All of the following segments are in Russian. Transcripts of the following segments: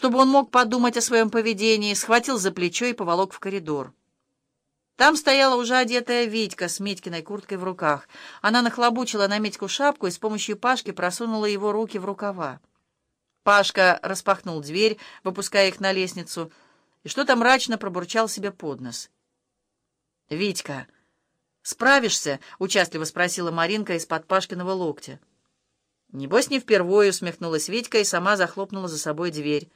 чтобы он мог подумать о своем поведении, схватил за плечо и поволок в коридор. Там стояла уже одетая Витька с Митькиной курткой в руках. Она нахлобучила на Митьку шапку и с помощью Пашки просунула его руки в рукава. Пашка распахнул дверь, выпуская их на лестницу, и что-то мрачно пробурчал себе под нос. «Витька, справишься?» — участливо спросила Маринка из-под Пашкиного локтя. «Небось, не впервые», — усмехнулась Витька и сама захлопнула за собой дверь.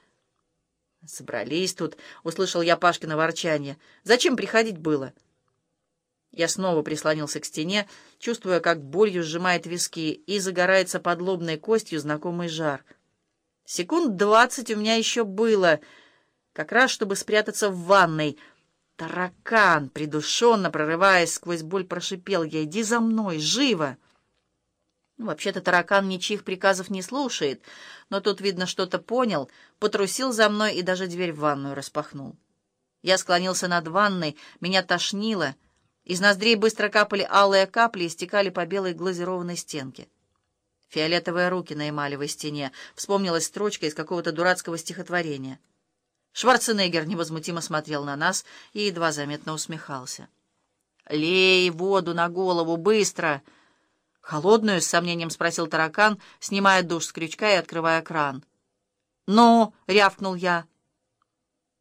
«Собрались тут», — услышал я Пашкино ворчание. «Зачем приходить было?» Я снова прислонился к стене, чувствуя, как болью сжимает виски, и загорается под лобной костью знакомый жар. Секунд двадцать у меня еще было, как раз чтобы спрятаться в ванной. «Таракан!» — придушенно, прорываясь сквозь боль, прошипел я. «Иди за мной! Живо!» Ну, вообще-то таракан ничьих приказов не слушает, но тут, видно, что-то понял, потрусил за мной и даже дверь в ванную распахнул. Я склонился над ванной, меня тошнило, из ноздрей быстро капали алые капли и стекали по белой глазированной стенке. Фиолетовые руки на эмалевой стене. Вспомнилась строчка из какого-то дурацкого стихотворения. Шварценеггер невозмутимо смотрел на нас и едва заметно усмехался. «Лей воду на голову, быстро!» «Холодную?» — с сомнением спросил таракан, снимая душ с крючка и открывая кран. «Ну!» — рявкнул я.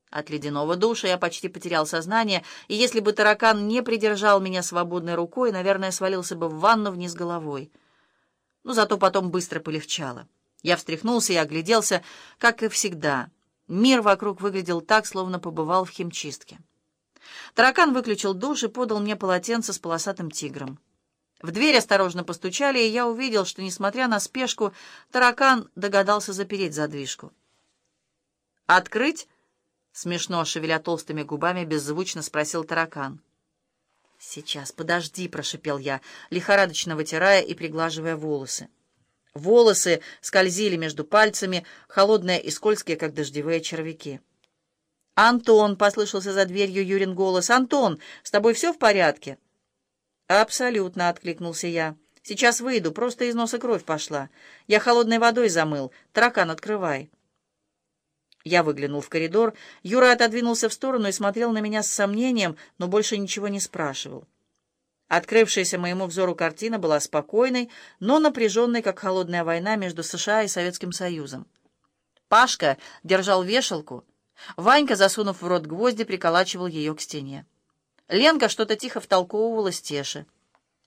От ледяного душа я почти потерял сознание, и если бы таракан не придержал меня свободной рукой, наверное, свалился бы в ванну вниз головой. Но зато потом быстро полегчало. Я встряхнулся и огляделся, как и всегда. Мир вокруг выглядел так, словно побывал в химчистке. Таракан выключил душ и подал мне полотенце с полосатым тигром. В дверь осторожно постучали, и я увидел, что, несмотря на спешку, таракан догадался запереть задвижку. «Открыть?» — смешно шевеля толстыми губами, беззвучно спросил таракан. «Сейчас, подожди», — прошипел я, лихорадочно вытирая и приглаживая волосы. Волосы скользили между пальцами, холодные и скользкие, как дождевые червяки. «Антон!» — послышался за дверью Юрин голос. «Антон, с тобой все в порядке?» «Абсолютно», — откликнулся я. «Сейчас выйду, просто из носа кровь пошла. Я холодной водой замыл. Таракан, открывай». Я выглянул в коридор. Юра отодвинулся в сторону и смотрел на меня с сомнением, но больше ничего не спрашивал. Открывшаяся моему взору картина была спокойной, но напряженной, как холодная война между США и Советским Союзом. Пашка держал вешалку. Ванька, засунув в рот гвозди, приколачивал ее к стене. Ленка что-то тихо втолковывала Стеше.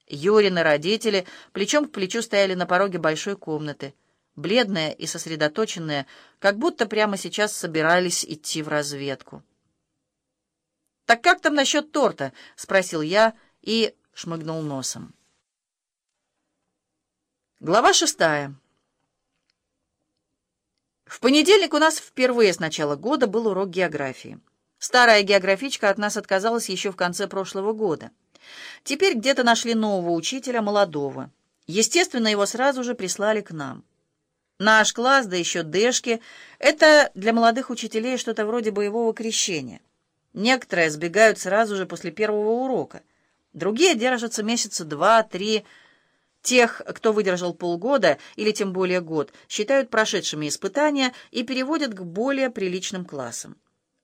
Юрины родители плечом к плечу стояли на пороге большой комнаты, бледные и сосредоточенные, как будто прямо сейчас собирались идти в разведку. «Так как там насчет торта?» — спросил я и шмыгнул носом. Глава шестая. В понедельник у нас впервые с начала года был урок географии. Старая географичка от нас отказалась еще в конце прошлого года. Теперь где-то нашли нового учителя, молодого. Естественно, его сразу же прислали к нам. Наш класс, да еще Дэшки, это для молодых учителей что-то вроде боевого крещения. Некоторые сбегают сразу же после первого урока. Другие держатся месяца два-три. Тех, кто выдержал полгода или тем более год, считают прошедшими испытания и переводят к более приличным классам.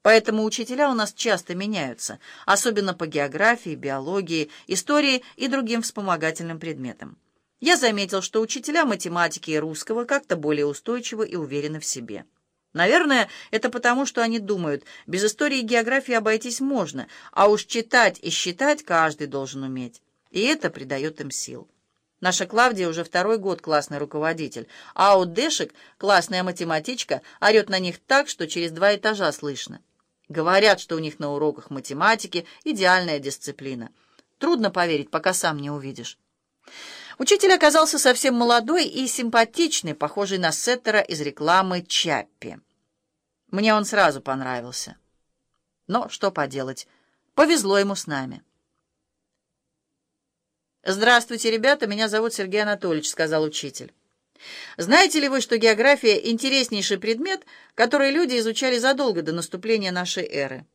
Поэтому учителя у нас часто меняются, особенно по географии, биологии, истории и другим вспомогательным предметам. Я заметил, что учителя математики и русского как-то более устойчивы и уверены в себе. Наверное, это потому, что они думают, без истории и географии обойтись можно, а уж читать и считать каждый должен уметь. И это придает им сил. Наша Клавдия уже второй год классный руководитель, а у Дэшек классная математичка орет на них так, что через два этажа слышно. Говорят, что у них на уроках математики идеальная дисциплина. Трудно поверить, пока сам не увидишь. Учитель оказался совсем молодой и симпатичный, похожий на сеттера из рекламы Чаппи. Мне он сразу понравился. Но что поделать, повезло ему с нами. «Здравствуйте, ребята, меня зовут Сергей Анатольевич», — сказал учитель. Знаете ли вы, что география — интереснейший предмет, который люди изучали задолго до наступления нашей эры?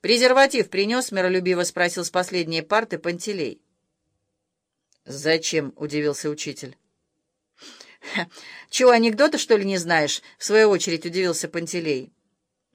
«Презерватив принес?» — миролюбиво спросил с последней парты Пантелей. «Зачем?» — удивился учитель. «Чего, анекдота, что ли, не знаешь?» — в свою очередь удивился Пантелей.